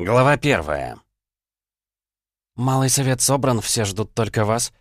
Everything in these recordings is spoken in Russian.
Глава первая. «Малый совет собран, все ждут только вас».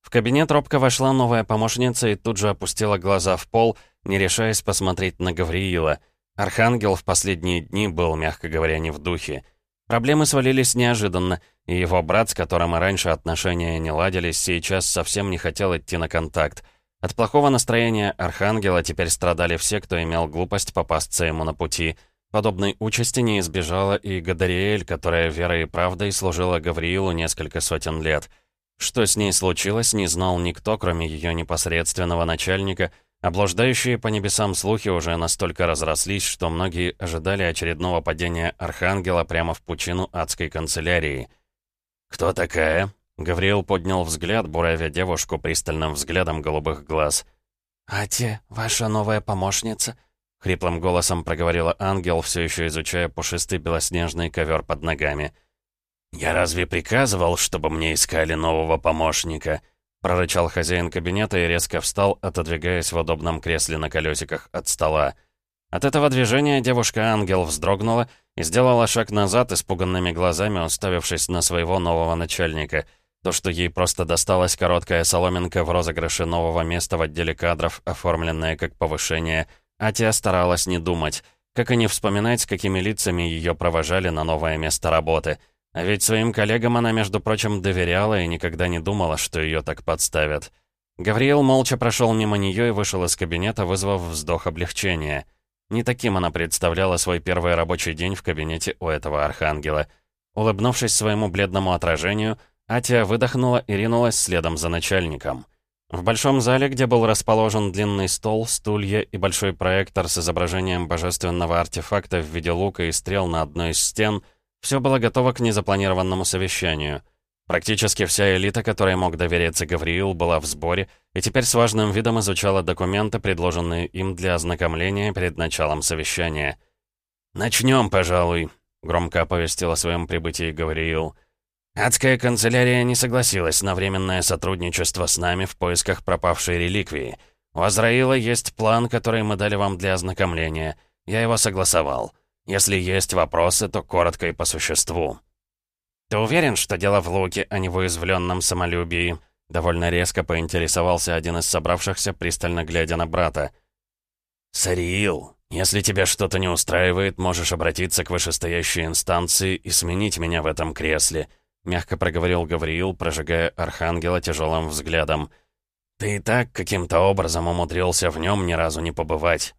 В кабинет робко вошла новая помощница и тут же опустила глаза в пол, не решаясь посмотреть на Гавриила. Архангел в последние дни был, мягко говоря, не в духе. Проблемы свалились неожиданно, и его брат, с которым и раньше отношения не ладились, сейчас совсем не хотел идти на контакт. От плохого настроения Архангела теперь страдали все, кто имел глупость попасться ему на пути — Подобной участи не избежала и Гадариэль, которая верой и правдой служила Гавриилу несколько сотен лет. Что с ней случилось, не знал никто, кроме ее непосредственного начальника, а блуждающие по небесам слухи уже настолько разрослись, что многие ожидали очередного падения Архангела прямо в пучину адской канцелярии. «Кто такая?» Гавриил поднял взгляд, буравя девушку пристальным взглядом голубых глаз. «Ати, ваша новая помощница?» Хриплым голосом проговорила ангел, все еще изучая пушистый белоснежный ковер под ногами. «Я разве приказывал, чтобы мне искали нового помощника?» прорычал хозяин кабинета и резко встал, отодвигаясь в удобном кресле на колесиках от стола. От этого движения девушка-ангел вздрогнула и сделала шаг назад, испуганными глазами уставившись на своего нового начальника. То, что ей просто досталась короткая соломинка в розыгрыше нового места в отделе кадров, оформленное как повышение — Атия старалась не думать, как и не вспоминать, с какими лицами ее провожали на новое место работы. А ведь своим коллегам она, между прочим, доверяла и никогда не думала, что ее так подставят. Гавриил молча прошел мимо нее и вышел из кабинета, вызвав вздох облегчения. Не таким она представляла свой первый рабочий день в кабинете у этого архангела. Улыбнувшись своему бледному отражению, Атия выдохнула и ринулась следом за начальником. В большом зале, где был расположен длинный стол, стулья и большой проектор с изображением божественного артефакта в виде лука и стрел на одной из стен, все было готово к незапланированному совещанию. Практически вся элита, которой мог довериться Гавриил, была в сборе и теперь с важным видом изучала документы, предложенные им для ознакомления перед началом совещания. «Начнем, пожалуй», — громко оповестил о своем прибытии Гавриил. Адская канцелярия не согласилась на временное сотрудничество с нами в поисках пропавшей реликвии. У Азраила есть план, который мы дали вам для ознакомления. Я его согласовал. Если есть вопросы, то коротко и по существу. «Ты уверен, что дело в Луке, а не в уязвленном самолюбии?» Довольно резко поинтересовался один из собравшихся, пристально глядя на брата. «Сариил, если тебя что-то не устраивает, можешь обратиться к вышестоящей инстанции и сменить меня в этом кресле», — мягко проговорил Гавриил, прожигая Архангела тяжелым взглядом. «Ты и так каким-то образом умудрился в нем ни разу не побывать.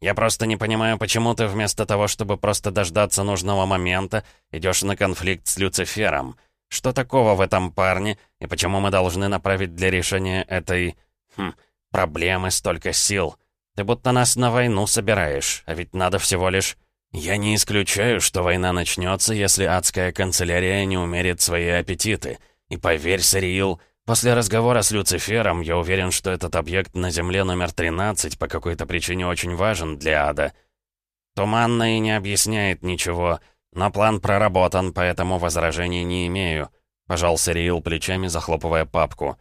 Я просто не понимаю, почему ты вместо того, чтобы просто дождаться нужного момента, идешь на конфликт с Люцифером. Что такого в этом парне, и почему мы должны направить для решения этой... Хм, проблемы столько сил? Ты будто нас на войну собираешь, а ведь надо всего лишь...» «Я не исключаю, что война начнется, если адская канцелярия не умерит свои аппетиты. И поверь, Сариил, после разговора с Люцифером я уверен, что этот объект на Земле номер 13 по какой-то причине очень важен для ада. Туманно и не объясняет ничего, но план проработан, поэтому возражений не имею», — пожал Сариил плечами, захлопывая папку.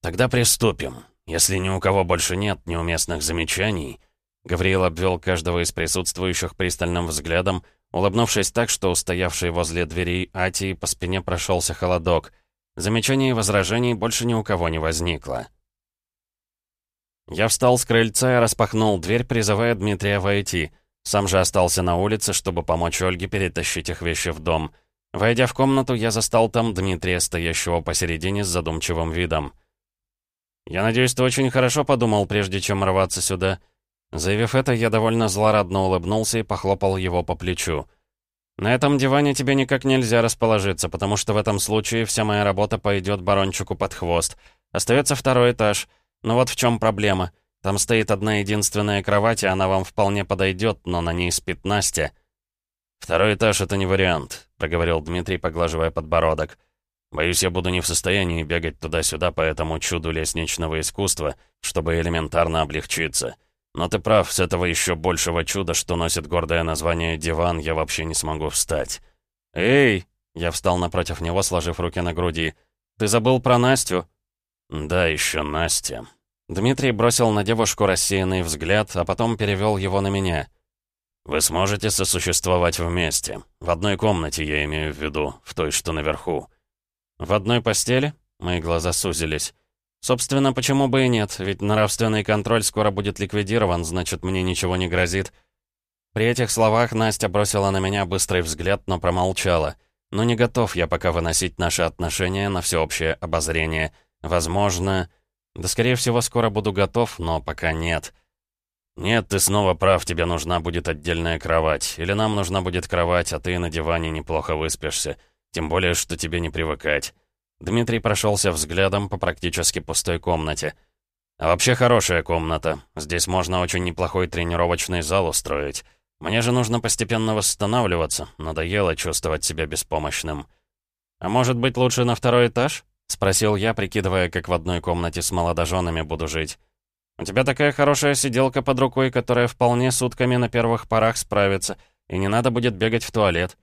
«Тогда приступим. Если ни у кого больше нет неуместных замечаний...» Гавриил обвел каждого из присутствующих пристальным взглядом, улыбнувшись так, что устоявший возле дверей Атии по спине прошелся холодок. Замечаний и возражений больше ни у кого не возникло. Я встал с крыльца и распахнул дверь, призывая Дмитрия войти. Сам же остался на улице, чтобы помочь Ольге перетащить их вещи в дом. Войдя в комнату, я застал там Дмитрия, стоящего посередине с задумчивым видом. «Я надеюсь, ты очень хорошо подумал, прежде чем рваться сюда», Заявив это, я довольно злорадно улыбнулся и похлопал его по плечу. «На этом диване тебе никак нельзя расположиться, потому что в этом случае вся моя работа пойдет барончику под хвост. Остается второй этаж. Но вот в чем проблема. Там стоит одна единственная кровать, и она вам вполне подойдет, но на ней спит Настя». «Второй этаж — это не вариант», — проговорил Дмитрий, поглаживая подбородок. «Боюсь, я буду не в состоянии бегать туда-сюда по этому чуду лестничного искусства, чтобы элементарно облегчиться». Но ты прав, с этого еще большего чуда, что носит гордое название «диван», я вообще не смогу встать. «Эй!» — я встал напротив него, сложив руки на груди. «Ты забыл про Настю?» «Да, еще Настя». Дмитрий бросил на девушку рассеянный взгляд, а потом перевел его на меня. Вы сможете сосуществовать вместе. В одной комнате, я имею в виду, в той, что наверху. В одной постели? Мои глаза сузились. Собственно, почему бы и нет, ведь нравственный контроль скоро будет ликвидирован, значит, мне ничего не грозит. При этих словах Настя бросила на меня быстрый взгляд, но промолчала. Но не готов я пока выносить наши отношения на всеобщее обозрение. Возможно... Да, скорее всего, скоро буду готов, но пока нет. «Нет, ты снова прав, тебе нужна будет отдельная кровать. Или нам нужна будет кровать, а ты на диване неплохо выспишься. Тем более, что тебе не привыкать». Дмитрий прошелся взглядом по практически пустой комнате. «А вообще хорошая комната. Здесь можно очень неплохой тренировочный зал устроить. Мне же нужно постепенно восстанавливаться. Надоело чувствовать себя беспомощным». «А может быть, лучше на второй этаж?» — спросил я, прикидывая, как в одной комнате с молодоженами буду жить. У тебя такая хорошая сиделка под рукой, которая вполне сутками на первых порах справится, и не надо будет бегать в туалет».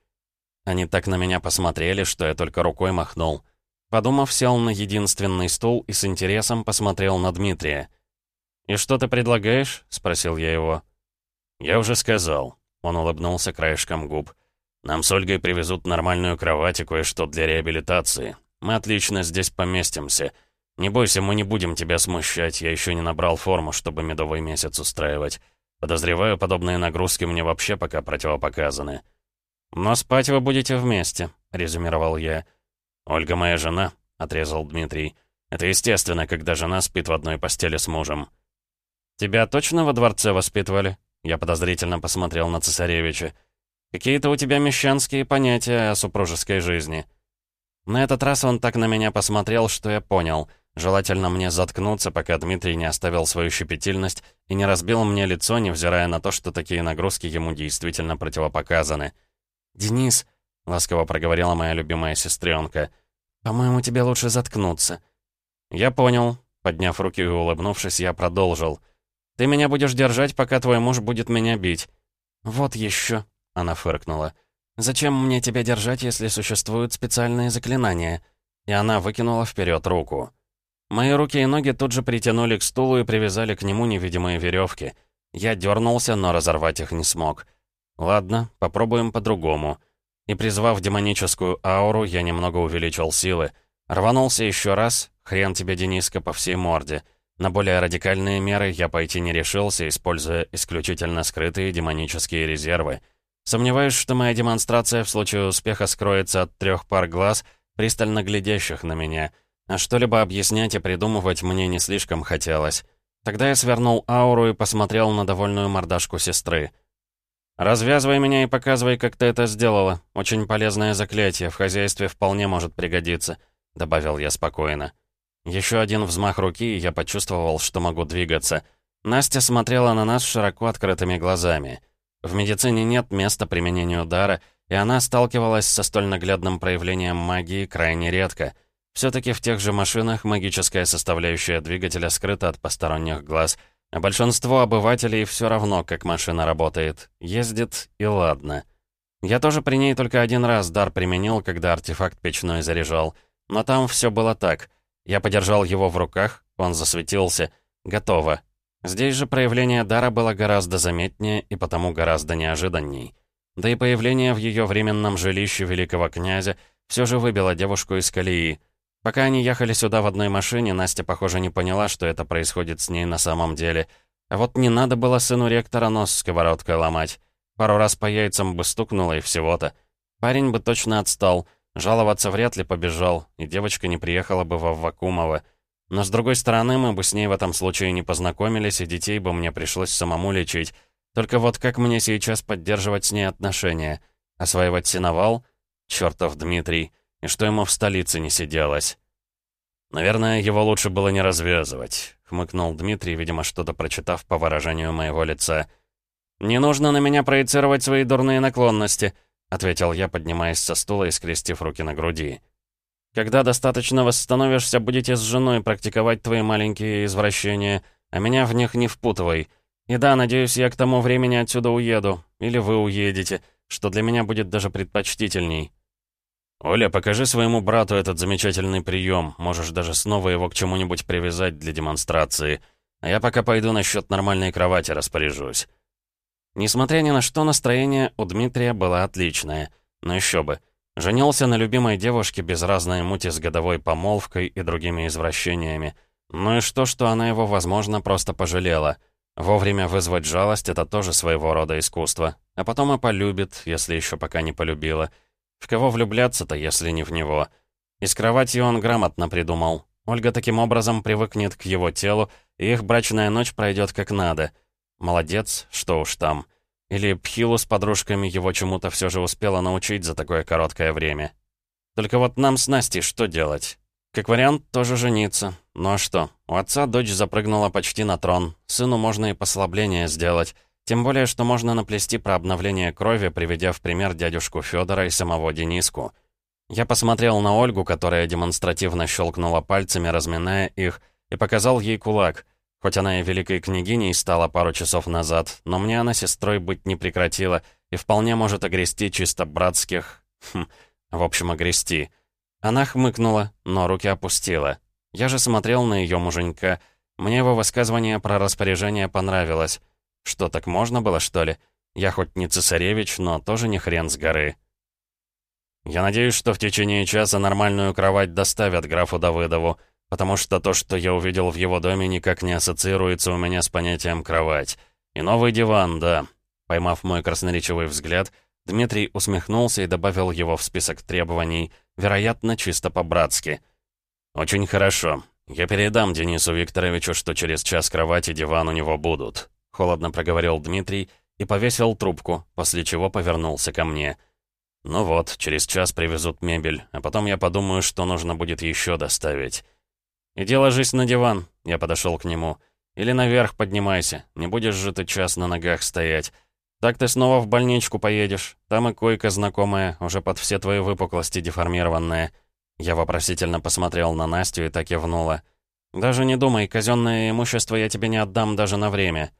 Они так на меня посмотрели, что я только рукой махнул. Подумав, сел на единственный стул и с интересом посмотрел на Дмитрия. «И что ты предлагаешь?» — спросил я его. «Я уже сказал». Он улыбнулся краешком губ. «Нам с Ольгой привезут нормальную кровать и кое-что для реабилитации. Мы отлично здесь поместимся. «Не бойся, мы не будем тебя смущать, я еще не набрал форму, чтобы медовый месяц устраивать. Подозреваю, подобные нагрузки мне вообще пока противопоказаны». «Но спать вы будете вместе», — резюмировал я. «Ольга моя жена», — отрезал Дмитрий. «Это естественно, когда жена спит в одной постели с мужем». «Тебя точно во дворце воспитывали?» Я подозрительно посмотрел на цесаревича. «Какие-то у тебя мещанские понятия о супружеской жизни». На этот раз он так на меня посмотрел, что я понял — Желательно мне заткнуться, пока Дмитрий не оставил свою щепетильность и не разбил мне лицо, невзирая на то, что такие нагрузки ему действительно противопоказаны. «Денис», — ласково проговорила моя любимая сестренка, — «по-моему, тебе лучше заткнуться». «Я понял», — подняв руки и улыбнувшись, я продолжил. «Ты меня будешь держать, пока твой муж будет меня бить». «Вот еще», — она фыркнула. «Зачем мне тебя держать, если существуют специальные заклинания?» И она выкинула вперед руку. Мои руки и ноги тут же притянули к стулу и привязали к нему невидимые веревки. Я дернулся, но разорвать их не смог. Ладно, попробуем по-другому. И призвав демоническую ауру, я немного увеличил силы. Рванулся еще раз, хрен тебе, Дениска, по всей морде. На более радикальные меры я пойти не решился, используя исключительно скрытые демонические резервы. Сомневаюсь, что моя демонстрация в случае успеха скроется от трех пар глаз, пристально глядящих на меня — а что-либо объяснять и придумывать мне не слишком хотелось. Тогда я свернул ауру и посмотрел на довольную мордашку сестры. «Развязывай меня и показывай, как ты это сделала. Очень полезное заклятие, в хозяйстве вполне может пригодиться», — добавил я спокойно. Еще один взмах руки, и я почувствовал, что могу двигаться. Настя смотрела на нас широко открытыми глазами. В медицине нет места применению дара, и она сталкивалась со столь наглядным проявлением магии крайне редко — все-таки в тех же машинах магическая составляющая двигателя скрыта от посторонних глаз, а большинство обывателей все равно, как машина работает. Ездит и ладно. Я тоже при ней только один раз дар применил, когда артефакт печной заряжал. Но там все было так. Я подержал его в руках, он засветился. Готово. Здесь же проявление дара было гораздо заметнее и потому гораздо неожиданней. Да и появление в ее временном жилище великого князя все же выбило девушку из колеи — Пока они ехали сюда в одной машине, Настя, похоже, не поняла, что это происходит с ней на самом деле. А вот не надо было сыну ректора нос сковородкой ломать. Пару раз по яйцам бы стукнуло и всего-то. Парень бы точно отстал, жаловаться вряд ли побежал, и девочка не приехала бы во Вакумово. Но с другой стороны, мы бы с ней в этом случае не познакомились, и детей бы мне пришлось самому лечить. Только вот как мне сейчас поддерживать с ней отношения? Осваивать синовал? Чёртов Дмитрий. И что ему в столице не сиделось? «Наверное, его лучше было не развязывать», — хмыкнул Дмитрий, видимо, что-то прочитав по выражению моего лица. «Не нужно на меня проецировать свои дурные наклонности», — ответил я, поднимаясь со стула и скрестив руки на груди. «Когда достаточно восстановишься, будете с женой практиковать твои маленькие извращения, а меня в них не впутывай. И да, надеюсь, я к тому времени отсюда уеду, или вы уедете, что для меня будет даже предпочтительней». «Оля, покажи своему брату этот замечательный прием. Можешь даже снова его к чему-нибудь привязать для демонстрации. А я пока пойду насчет нормальной кровати распоряжусь». Несмотря ни на что, настроение у Дмитрия было отличное. Но еще бы. Женился на любимой девушке без разной мути с годовой помолвкой и другими извращениями. Ну и что, что она его, возможно, просто пожалела. Вовремя вызвать жалость — это тоже своего рода искусство. А потом и полюбит, если еще пока не полюбила. В кого влюбляться-то, если не в него? Из кровати он грамотно придумал. Ольга таким образом привыкнет к его телу, и их брачная ночь пройдет как надо — Молодец, что уж там. Или Пхилу с подружками его чему-то все же успела научить за такое короткое время. Только вот нам с Настей что делать? Как вариант, тоже жениться. Ну а что? У отца дочь запрыгнула почти на трон. Сыну можно и послабление сделать. Тем более, что можно наплести про обновление крови, приведя в пример дядюшку Федора и самого Дениску. Я посмотрел на Ольгу, которая демонстративно щелкнула пальцами, разминая их, и показал ей кулак. Хоть она и великой княгиней стала пару часов назад, но мне она сестрой быть не прекратила и вполне может огрести чисто братских... Хм, в общем, огрести. Она хмыкнула, но руки опустила. Я же смотрел на ее муженька. Мне его высказывание про распоряжение понравилось. Что, так можно было, что ли? Я хоть не цесаревич, но тоже не хрен с горы. Я надеюсь, что в течение часа нормальную кровать доставят графу Давыдову потому что то, что я увидел в его доме, никак не ассоциируется у меня с понятием «кровать». И новый диван, да. Поймав мой красноречивый взгляд, Дмитрий усмехнулся и добавил его в список требований, вероятно, чисто по-братски. «Очень хорошо. Я передам Денису Викторовичу, что через час кровать и диван у него будут», — холодно проговорил Дмитрий и повесил трубку, после чего повернулся ко мне. «Ну вот, через час привезут мебель, а потом я подумаю, что нужно будет еще доставить». «Иди ложись на диван», — я подошел к нему. «Или наверх поднимайся, не будешь же ты час на ногах стоять. Так ты снова в больничку поедешь. Там и койка знакомая, уже под все твои выпуклости деформированная». Я вопросительно посмотрел на Настю и так и внула. «Даже не думай, казенное имущество я тебе не отдам даже на время».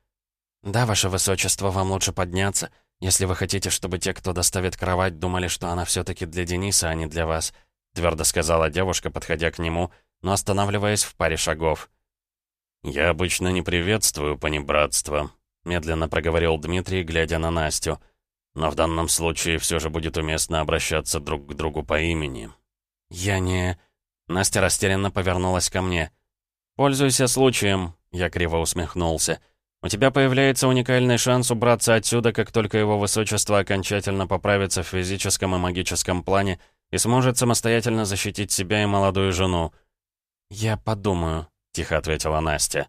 «Да, ваше высочество, вам лучше подняться, если вы хотите, чтобы те, кто доставит кровать, думали, что она все таки для Дениса, а не для вас», твердо сказала девушка, подходя к нему но останавливаясь в паре шагов. «Я обычно не приветствую понебратство», — медленно проговорил Дмитрий, глядя на Настю. «Но в данном случае все же будет уместно обращаться друг к другу по имени». «Я не...» Настя растерянно повернулась ко мне. «Пользуйся случаем», — я криво усмехнулся. «У тебя появляется уникальный шанс убраться отсюда, как только его высочество окончательно поправится в физическом и магическом плане и сможет самостоятельно защитить себя и молодую жену. «Я подумаю», — тихо ответила Настя.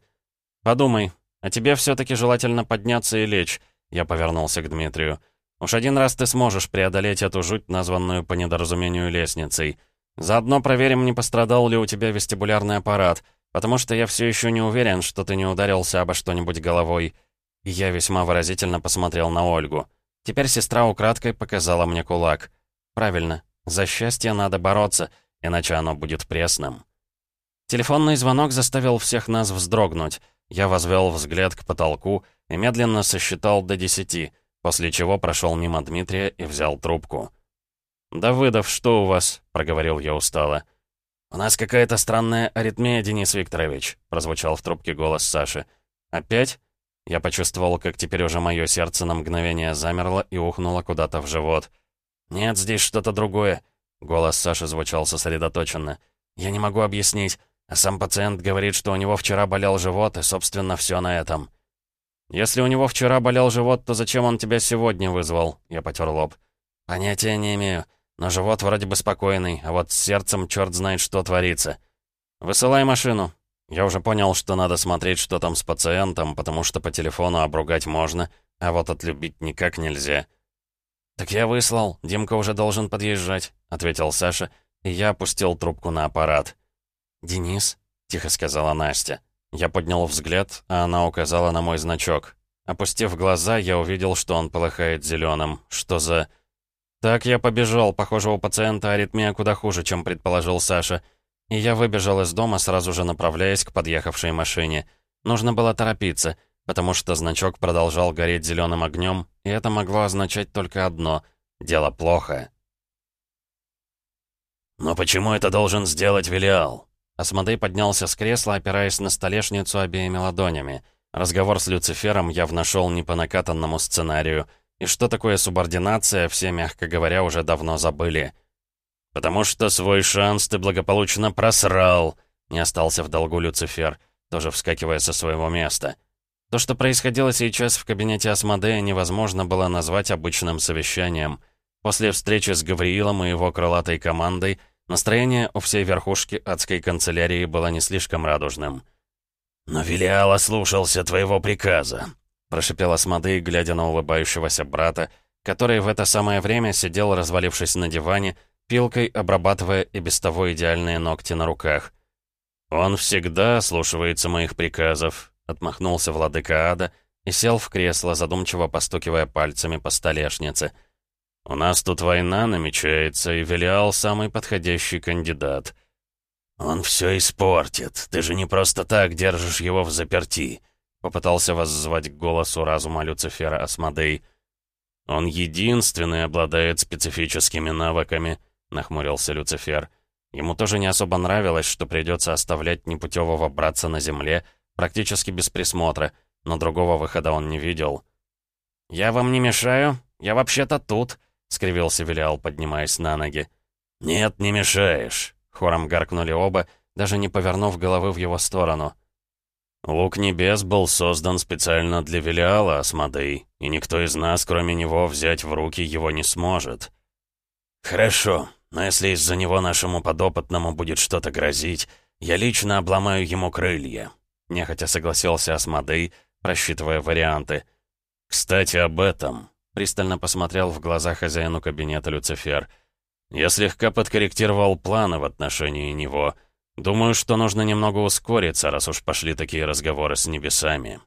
«Подумай. А тебе все-таки желательно подняться и лечь», — я повернулся к Дмитрию. «Уж один раз ты сможешь преодолеть эту жуть, названную по недоразумению лестницей. Заодно проверим, не пострадал ли у тебя вестибулярный аппарат, потому что я все еще не уверен, что ты не ударился обо что-нибудь головой». Я весьма выразительно посмотрел на Ольгу. Теперь сестра украдкой показала мне кулак. «Правильно. За счастье надо бороться, иначе оно будет пресным». Телефонный звонок заставил всех нас вздрогнуть. Я возвел взгляд к потолку и медленно сосчитал до десяти, после чего прошел мимо Дмитрия и взял трубку. «Давыдов, что у вас?» — проговорил я устало. «У нас какая-то странная аритмия, Денис Викторович», — прозвучал в трубке голос Саши. «Опять?» Я почувствовал, как теперь уже мое сердце на мгновение замерло и ухнуло куда-то в живот. «Нет, здесь что-то другое», — голос Саши звучал сосредоточенно. «Я не могу объяснить. А сам пациент говорит, что у него вчера болел живот, и, собственно, все на этом. «Если у него вчера болел живот, то зачем он тебя сегодня вызвал?» Я потер лоб. «Понятия не имею. Но живот вроде бы спокойный, а вот с сердцем черт знает, что творится. Высылай машину». Я уже понял, что надо смотреть, что там с пациентом, потому что по телефону обругать можно, а вот отлюбить никак нельзя. «Так я выслал, Димка уже должен подъезжать», — ответил Саша, и я опустил трубку на аппарат. «Денис?» — тихо сказала Настя. Я поднял взгляд, а она указала на мой значок. Опустив глаза, я увидел, что он полыхает зеленым. Что за... Так я побежал. Похоже, у пациента аритмия куда хуже, чем предположил Саша. И я выбежал из дома, сразу же направляясь к подъехавшей машине. Нужно было торопиться, потому что значок продолжал гореть зеленым огнем, и это могло означать только одно — дело плохо. «Но почему это должен сделать Велиал?» Асмодей поднялся с кресла, опираясь на столешницу обеими ладонями. Разговор с Люцифером явно шел не по накатанному сценарию, и что такое субординация, все, мягко говоря, уже давно забыли. «Потому что свой шанс ты благополучно просрал», — не остался в долгу Люцифер, тоже вскакивая со своего места. То, что происходило сейчас в кабинете Асмодея, невозможно было назвать обычным совещанием. После встречи с Гавриилом и его крылатой командой настроение у всей верхушки адской канцелярии было не слишком радужным. «Но Велиал ослушался твоего приказа», — прошипел Асмодей, глядя на улыбающегося брата, который в это самое время сидел, развалившись на диване, пилкой обрабатывая и без того идеальные ногти на руках. «Он всегда слушается моих приказов», — отмахнулся владыка ада и сел в кресло, задумчиво постукивая пальцами по столешнице. «У нас тут война намечается, и Велиал — самый подходящий кандидат». «Он все испортит. Ты же не просто так держишь его в заперти», — попытался воззвать к голосу разума Люцифера Асмодей. «Он единственный обладает специфическими навыками», — нахмурился Люцифер. Ему тоже не особо нравилось, что придется оставлять непутевого братца на земле, практически без присмотра, но другого выхода он не видел. «Я вам не мешаю? Я вообще-то тут», — скривился Велиал, поднимаясь на ноги. «Нет, не мешаешь», Хором гаркнули оба, даже не повернув головы в его сторону. «Лук небес был создан специально для Велиала, Асмодей, и никто из нас, кроме него, взять в руки его не сможет». «Хорошо, но если из-за него нашему подопытному будет что-то грозить, я лично обломаю ему крылья», — нехотя согласился Асмодей, просчитывая варианты. «Кстати, об этом», — пристально посмотрел в глаза хозяину кабинета Люцифер — я слегка подкорректировал планы в отношении него. Думаю, что нужно немного ускориться, раз уж пошли такие разговоры с небесами.